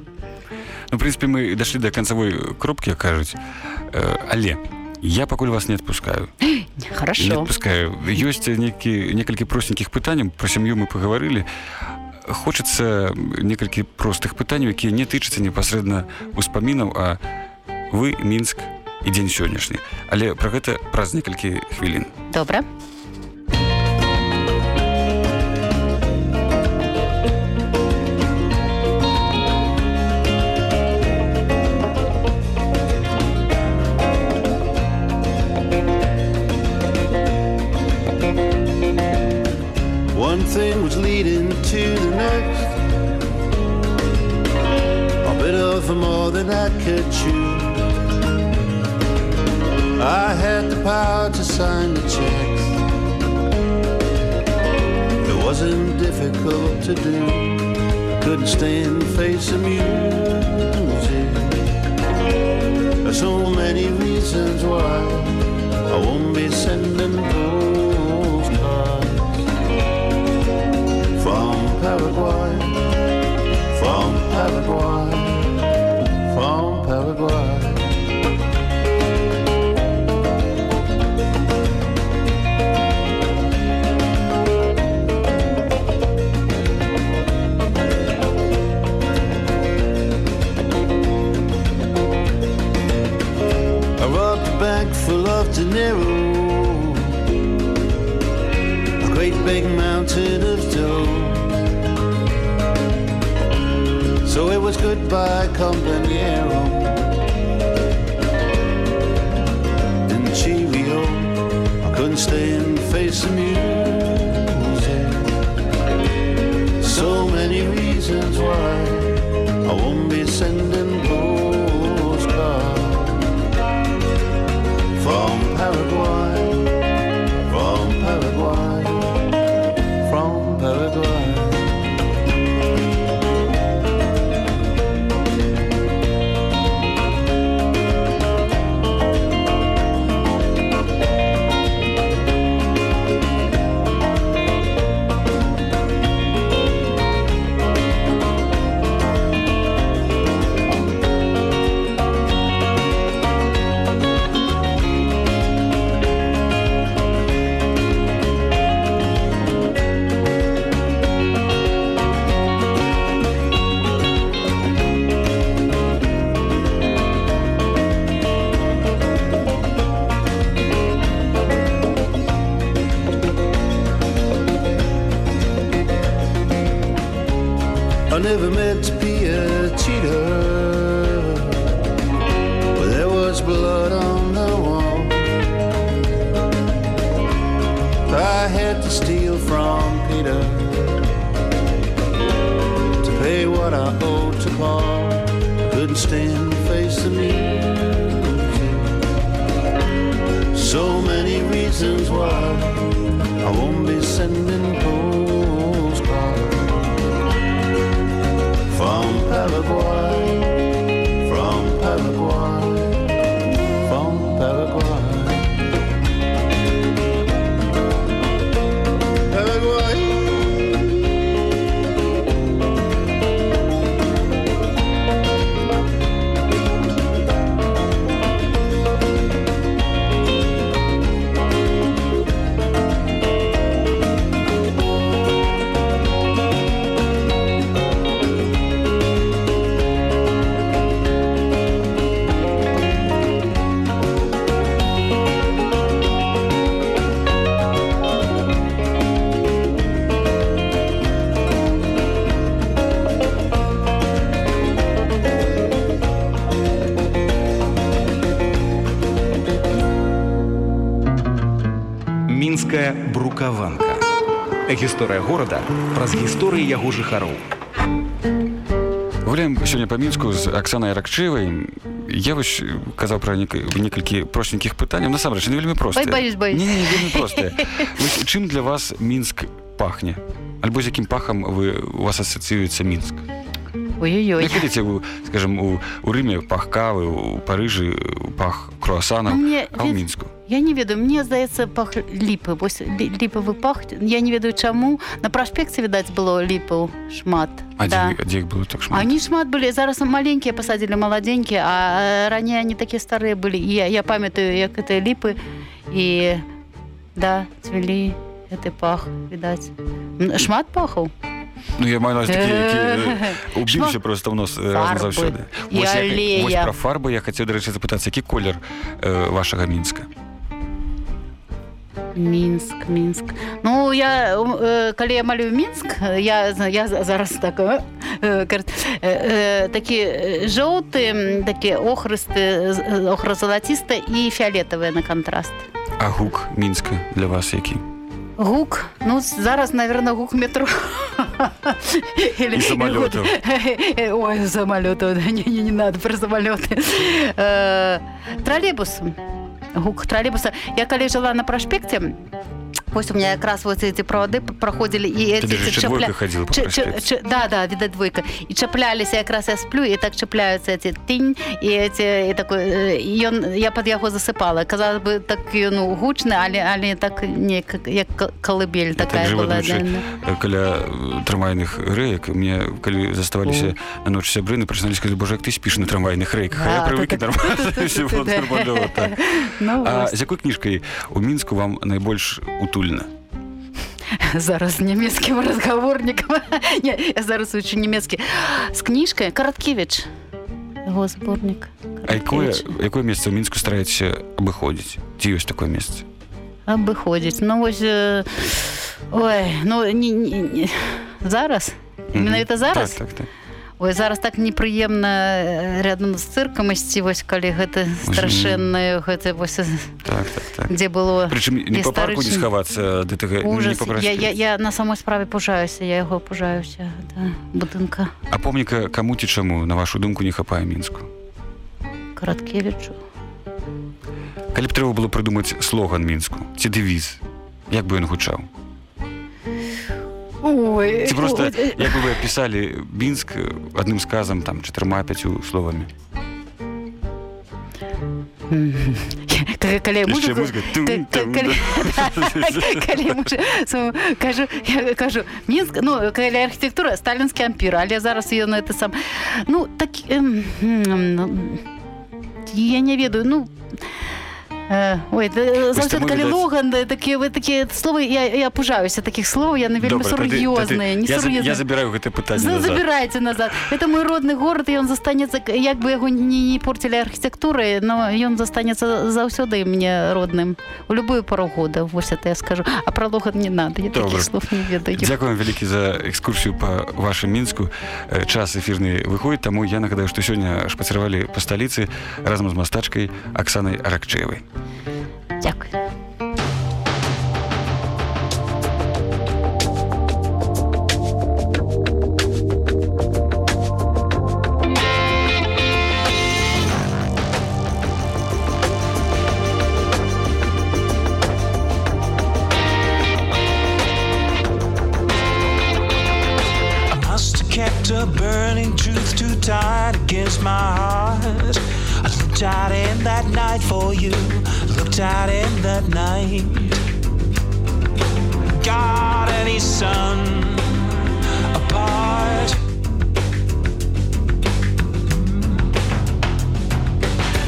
Ну, в прынпе мы дашлі да канцавой кропкі як кажуць але я пакуль вас не адпускаю не хорошо адпускаю ёсць некі некалькі простенькіх пытанняў про сям'ю мы пагаварылі хочацца некалькі простых пытанняў якія не тычацца непасрэдна успамінаў а вы мінск і дзень сённяшні але пра гэта праз некалькі хвілін добра One thing was leading to the next. A bit of more than I could chew. I had the power to sign the checks. It wasn't difficult to do. I couldn't stand facing music. There's so many reasons why I won't be sending postcards from Paraguay, from Paraguay, had to steal from Peter to pay what I owed to Paul. I couldn't stand to face. So many reasons why I won't be sending postcards from Paraguay, мінская брукаванка гісторыя горада праз гісторыі яго жыхароў. Гуляем сёння па мінску з аксанай ракчывай. Я вось казаў пра нек- некалькі простенькіх пытанняў. Насамрэч не вельмі проста чым для вас мінск пахне? Альбо з якім пахам вы у вас асацыюецца мінск Ой-ой-ой. Находите вы, скажем, у, у Рыме пах кавы, у Парижы пах круасана, А мне а у Мінску? Я не ведаю мне здаецца пах ліпы вось лі- ліпавы пах я не ведаю чаму на праспекце відаць было ліпаў шмат. А да. дзе, дзе іх было так шмат? Они шмат былі зараз маленькія пасадзілі маладзенькія а э, раней они такія старыя былі і я, я памятаю як гэтыя ліпы і да цвілі гэты пах відаць шмат пахаў Ну, я маю на увазі такі, які Э, убіўся шмат просто ў нос разам заўсёды. Вось пра фарбы я хацеў, дарэчы, запытацца, які колер э, вашага Мінска? Мінск мінск Ну я э, калі я малюю мінск я я зараз так э, э, такі жоўты такі охрысты охра-залацісты і фіолетавыя на кантраст А гук Мінска для вас які? Гук? Ну зараз наверное гук метро. Или- І самолётаў. ой самолетов не, не, не надо про самолеты Э, троллейбус. Гук троллейбуса. Я калі жила на праспекте Вось у меня якраз вот эти проводы проходили и Ты эти даже двойка ходила по Ча- ча- проспекту. ча- да, да, видать двойка. И цеплялись, я якраз я сплю, и так цепляются эти тынь, и эти, и такой, э, и он, я под яго засыпала. Казалось бы, так, ну, гучно, але, але так, не, как, як к- колыбель такая так была. жывадучы да, каля э, трамвайных рэек мне калі заставаліся на ноч сябры прызналі сказали Боже як ты спіш на трамвайных рэйках а я А, прывык та-та. нормально Да. так. Вось. з якой кніжкай у мінску вам найбольш утульна зараз нямецкім разговорникам. не, я зараз учу нямецкі. З кніжкай Караткевич. Яго зборнік. Якое якое месца ў мінску стараецеся абыходзіць ці ёсць такое месца Абыходзіць. Ну, вось... Э, ой, ну, не, не, не. зараз? Менавіта зараз? так, так, так. Ой, зараз так непрыемна э, рядом з цыркам ісці, вось калі гэта страшэннае, гэта вось, э, так, так, так. дзе было Прычым не па парку не схавацца гэтага Я, я, я на самой справе пужаюся, я яго пужаюся, да, будынка. А помніка каму ці чаму на вашу думку не хапае мінску? Караткевічу. калі б трэба было прыдумаць слоган мінску ці дэвіз як бы ён гучаў Ой, ці просто ой, як бы вы апісалі мінск адным сказам там чатырма пяцю словамі Калі- кажу я кажу мінск ну калі архітэктура сталінскі ампір але зараз ён это сам ну так ну, я не ведаю ну Ой, завжди тому, калі Логан, такі, такі слови, я, я пужаюся таких слов, я не вельми сур'ёзныя, не я, за- я сур'ёзныя. забіраю гэта пытанне За- назад. Забирайте назад. Это мой родный город, и он застанется, як бы его не, не портили архитектурой, но он застанется заўсёды мне родным. У любую пору года, вот это я скажу. А про Логан не надо, я Добра. таких слов не ведаю. Дзякуем вялікі за экскурсію па вашым мінску Э, час эфірны выходзіць таму я нагадаю што сёння шпацыравалі па сталіцы разам з мастачкай Аксанай じゃあ looked out in that night. God and his son apart.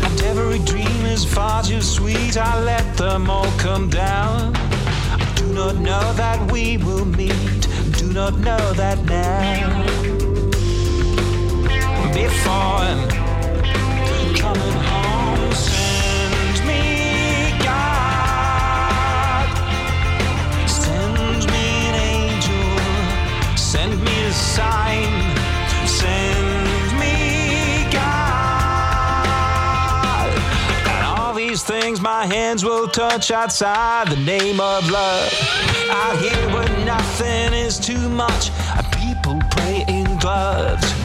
And every dream is far too sweet. I let them all come down. I do not know that we will meet. Do not know that now. Before coming home, my hands will touch outside the name of love. Out here where nothing is too much, people pray in gloves.